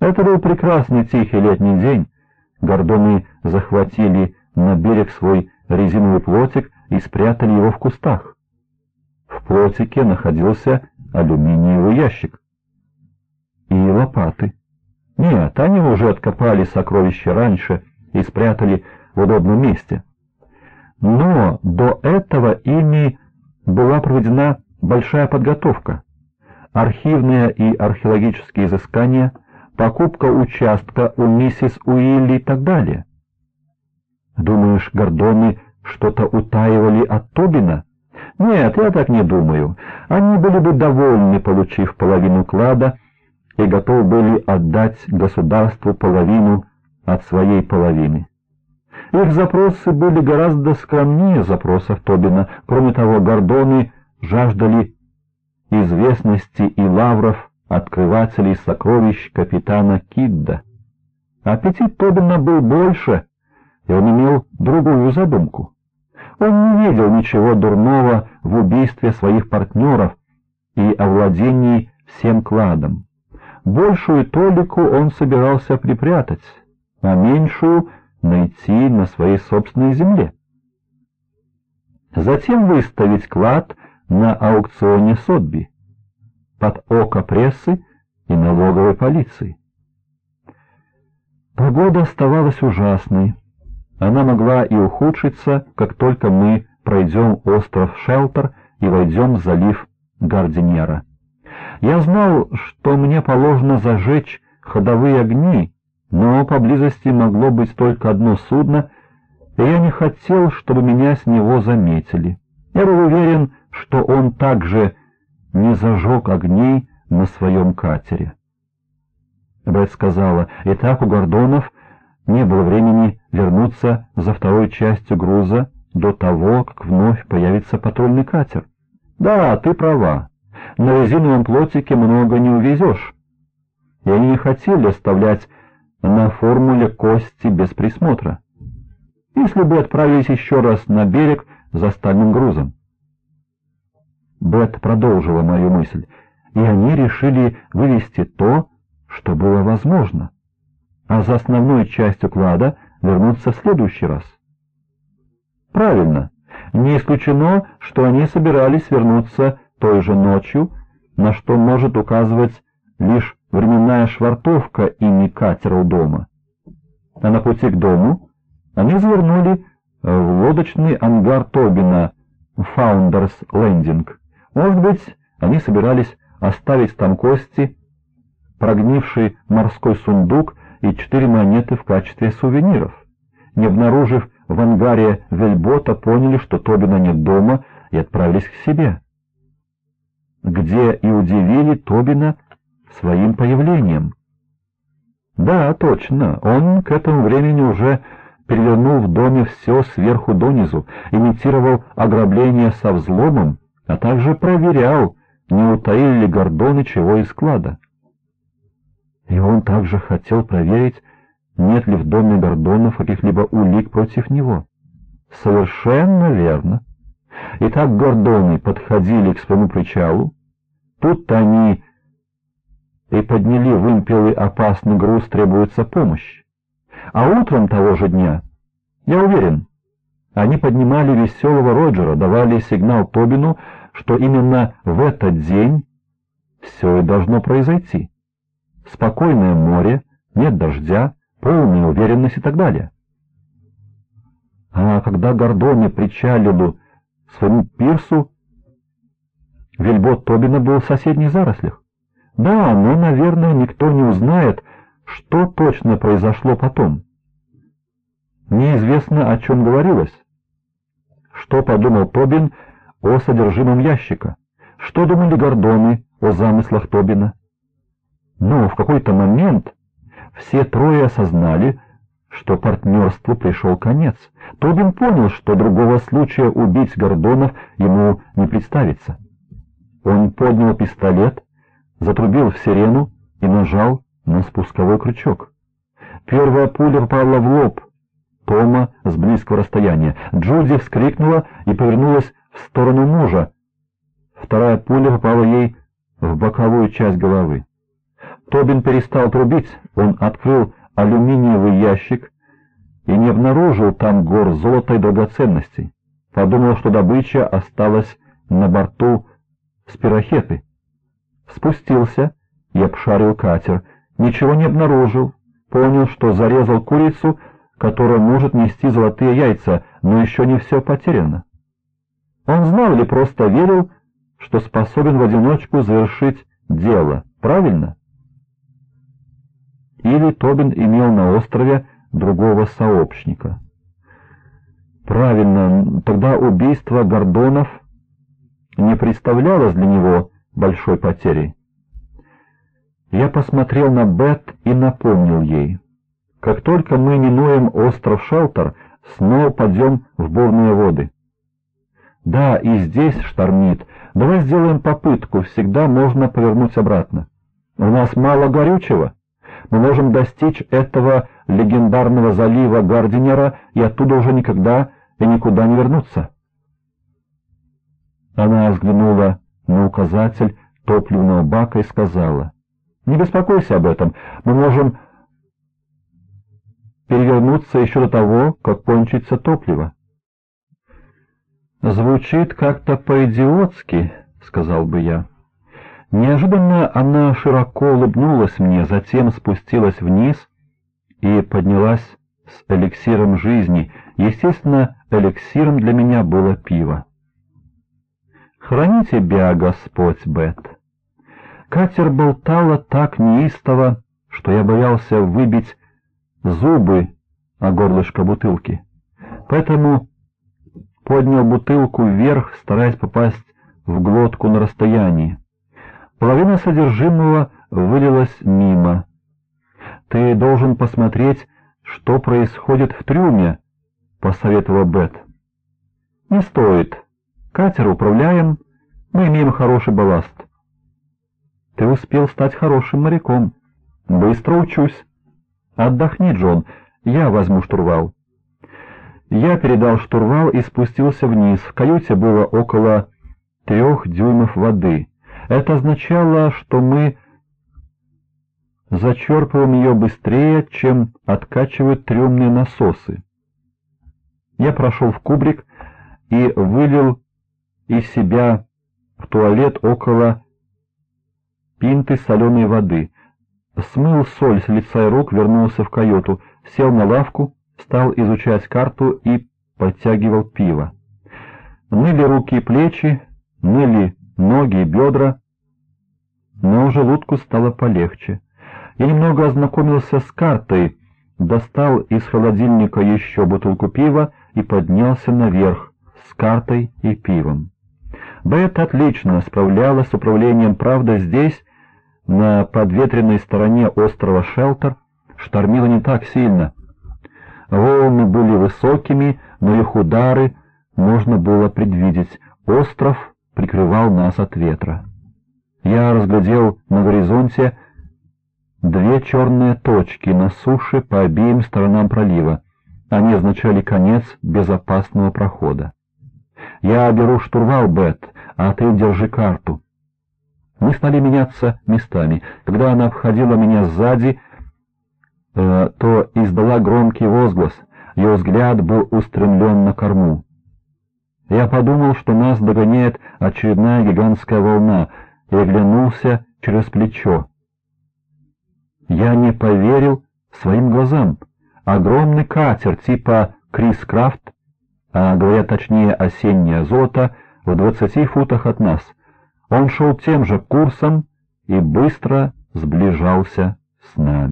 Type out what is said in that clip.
Это был прекрасный тихий летний день. Гордоны захватили на берег свой резиновый плотик и спрятали его в кустах. В плотике находился алюминиевый ящик. И лопаты. Нет, они уже откопали сокровища раньше и спрятали в удобном месте. Но до этого ими была проведена большая подготовка. Архивные и археологические изыскания, покупка участка у миссис Уилли и так далее. Думаешь, Гордоны что-то утаивали от Тобина? Нет, я так не думаю. Они были бы довольны, получив половину клада, и готовы были отдать государству половину от своей половины. Их запросы были гораздо скромнее запросов Тобина. Кроме того, Гордоны жаждали известности и лавров открывателей сокровищ капитана Кидда. Аппетит Тобина был больше, и он имел другую задумку. Он не видел ничего дурного в убийстве своих партнеров и овладении всем кладом. Большую толику он собирался припрятать, а меньшую найти на своей собственной земле. Затем выставить клад на аукционе Сотби под око прессы и налоговой полиции. Погода оставалась ужасной. Она могла и ухудшиться, как только мы пройдем остров Шелтер и войдем в залив Гардинера. Я знал, что мне положено зажечь ходовые огни, но поблизости могло быть только одно судно, и я не хотел, чтобы меня с него заметили. Я был уверен, что он также не зажег огней на своем катере. Бет сказала, и так у Гордонов не было времени вернуться за второй частью груза до того, как вновь появится патрульный катер. Да, ты права. На резиновом плотике много не увезешь. И они не хотели оставлять на формуле кости без присмотра. Если бы отправились еще раз на берег за стальным грузом. Бет продолжила мою мысль, и они решили вывести то, что было возможно, а за основной частью клада вернуться в следующий раз. Правильно. Не исключено, что они собирались вернуться той же ночью, на что может указывать лишь временная швартовка ими катера у дома. А на пути к дому они завернули в лодочный ангар Тобина Founders Landing. Может быть, они собирались оставить там кости, прогнивший морской сундук и четыре монеты в качестве сувениров. Не обнаружив в ангаре вельбота, поняли, что Тобина нет дома, и отправились к себе. Где и удивили Тобина своим появлением. Да, точно, он к этому времени уже перевернул в доме все сверху донизу, имитировал ограбление со взломом, а также проверял, не утаили ли Гордоны чего из склада. И он также хотел проверить, нет ли в доме Гордонов каких-либо улик против него. Совершенно верно. Итак, Гордоны подходили к своему причалу. Тут они и подняли вымпелый опасный груз, требуется помощь. А утром того же дня, я уверен, они поднимали веселого Роджера, давали сигнал Тобину, что именно в этот день все и должно произойти. Спокойное море, нет дождя, полная уверенность и так далее. А когда Гордоне причалил своему пирсу, вельбот Тобина был в соседних зарослях. Да, но, наверное, никто не узнает, что точно произошло потом. Неизвестно, о чем говорилось. Что подумал Тобин о содержимом ящика? Что думали Гордоны о замыслах Тобина? Но в какой-то момент все трое осознали, что партнерству пришел конец. Тобин понял, что другого случая убить Гордонов ему не представится. Он поднял пистолет затрубил в сирену и нажал на спусковой крючок. Первая пуля попала в лоб Тома с близкого расстояния. Джуди вскрикнула и повернулась в сторону мужа. Вторая пуля попала ей в боковую часть головы. Тобин перестал трубить, он открыл алюминиевый ящик и не обнаружил там гор золота и драгоценностей. Подумал, что добыча осталась на борту спирохеты. Спустился и обшарил катер. Ничего не обнаружил. Понял, что зарезал курицу, которая может нести золотые яйца, но еще не все потеряно. Он знал или просто верил, что способен в одиночку завершить дело, правильно? Или Тобин имел на острове другого сообщника. Правильно, тогда убийство Гордонов не представлялось для него большой потерей. Я посмотрел на Бет и напомнил ей. Как только мы минуем остров Шелтер, снова пойдем в бурные воды. Да, и здесь штормит. Давай сделаем попытку, всегда можно повернуть обратно. У нас мало горючего. Мы можем достичь этого легендарного залива Гардинера и оттуда уже никогда и никуда не вернуться. Она взглянула на указатель топливного бака и сказала, «Не беспокойся об этом, мы можем перевернуться еще до того, как кончится топливо». «Звучит как-то по-идиотски», — сказал бы я. Неожиданно она широко улыбнулась мне, затем спустилась вниз и поднялась с эликсиром жизни. Естественно, эликсиром для меня было пиво. «Храни тебя, Господь, Бет!» Катер болтала так неистово, что я боялся выбить зубы о горлышко бутылки. Поэтому поднял бутылку вверх, стараясь попасть в глотку на расстоянии. Половина содержимого вылилась мимо. «Ты должен посмотреть, что происходит в трюме», — посоветовала Бет. «Не стоит. Катер управляем, мы имеем хороший балласт». «Ты успел стать хорошим моряком. Быстро учусь. Отдохни, Джон, я возьму штурвал». Я передал штурвал и спустился вниз. В каюте было около трех дюймов воды. Это означало, что мы зачерпываем ее быстрее, чем откачивают трюмные насосы. Я прошел в кубрик и вылил из себя в туалет около пинты соленой воды. Смыл соль с лица и рук, вернулся в каюту, сел на лавку, стал изучать карту и подтягивал пиво. Ныли руки и плечи, ныли ноги и бедра, но желудку стало полегче. Я немного ознакомился с картой, достал из холодильника еще бутылку пива и поднялся наверх с картой и пивом. Бет отлично справлялась с управлением, правда, здесь, на подветренной стороне острова Шелтер, штормило не так сильно. Волны были высокими, но их удары можно было предвидеть. Остров прикрывал нас от ветра. Я разглядел на горизонте две черные точки на суше по обеим сторонам пролива. Они означали конец безопасного прохода. «Я беру штурвал, Бет, а ты держи карту». Мы стали меняться местами. Когда она обходила меня сзади, э, то издала громкий возглас. Ее взгляд был устремлен на корму. Я подумал, что нас догоняет очередная гигантская волна, и оглянулся через плечо. Я не поверил своим глазам. Огромный катер типа Крис Крафт, а говоря точнее осеннее золото, в двадцати футах от нас. Он шел тем же курсом и быстро сближался с нами.